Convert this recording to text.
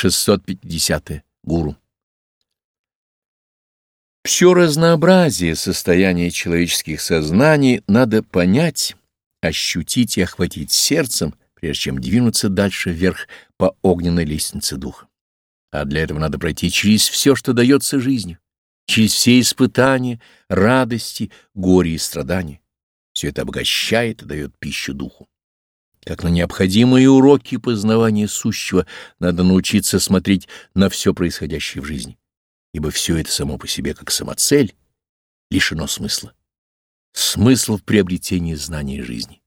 650. -е. Гуру. Все разнообразие состояния человеческих сознаний надо понять, ощутить и охватить сердцем, прежде чем двинуться дальше вверх по огненной лестнице духа. А для этого надо пройти через все, что дается жизнью, через все испытания, радости, горе и страдания. Все это обогащает и дает пищу духу. Как на необходимые уроки познавания сущего надо научиться смотреть на все происходящее в жизни, ибо все это само по себе, как самоцель, лишено смысла. Смысл в приобретении знания жизни.